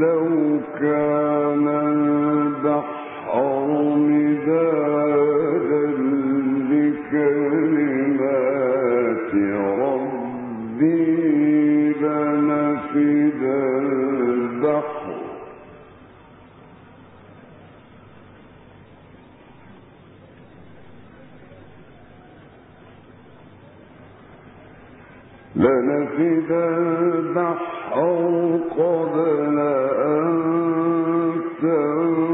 لو كان لنفذ البحر قبل أن تنفذ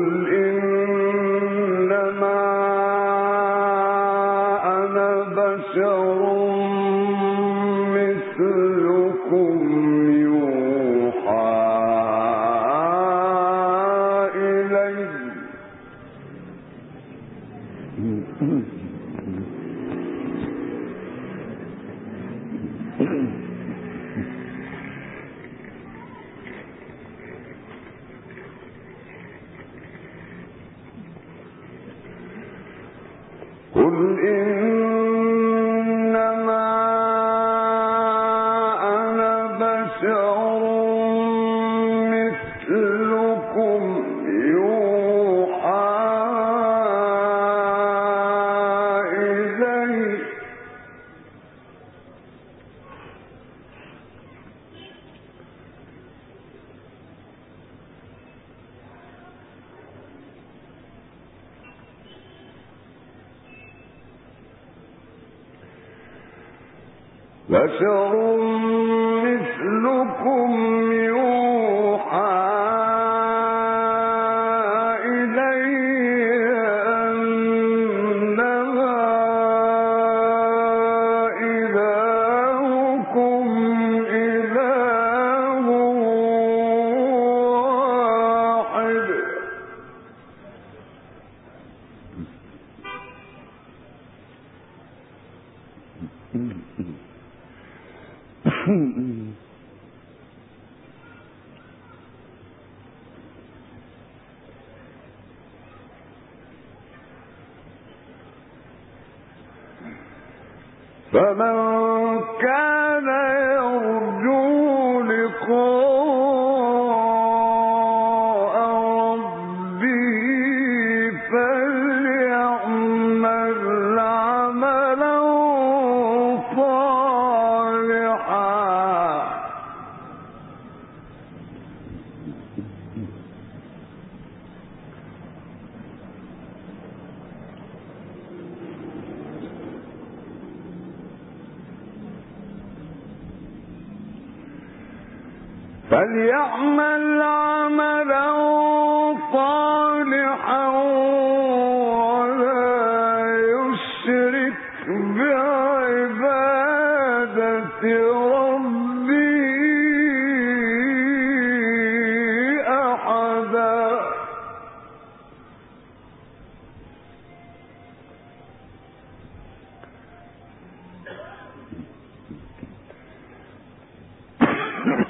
قل بشر مثلكم يا فمن كان فليعمل عملا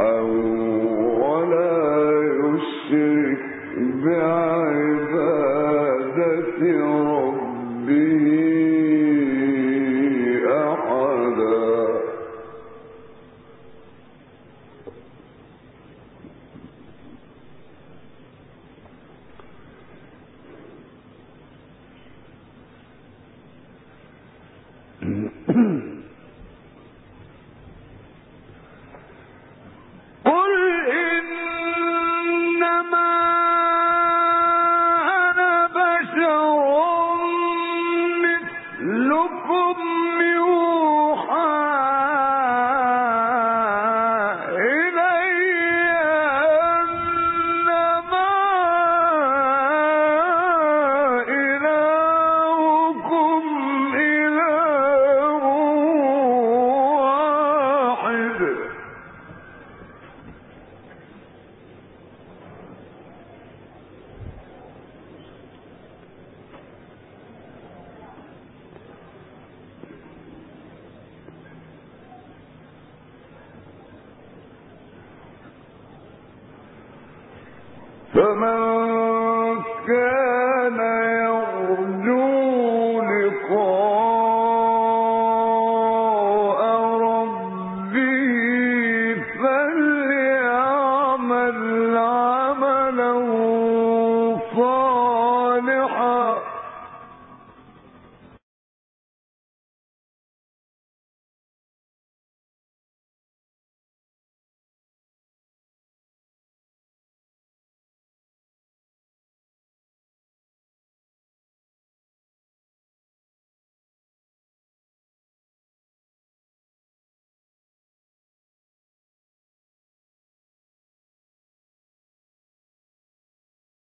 أو فمن